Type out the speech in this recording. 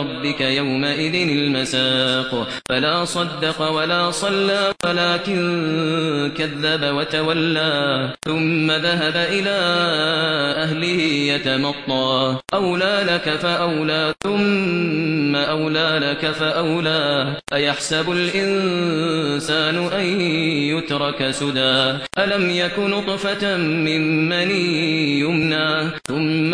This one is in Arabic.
ربك يومئذ المساق. فلا صدق ولا صلى ولكن كذب وتولى. ثم ذهب إلى أهله يتمطى. أولى لك فأولى ثم أولى لك فأولى. أيحسب الإنسان أن يترك سدى؟ ألم يكن نطفة من مني يمنى؟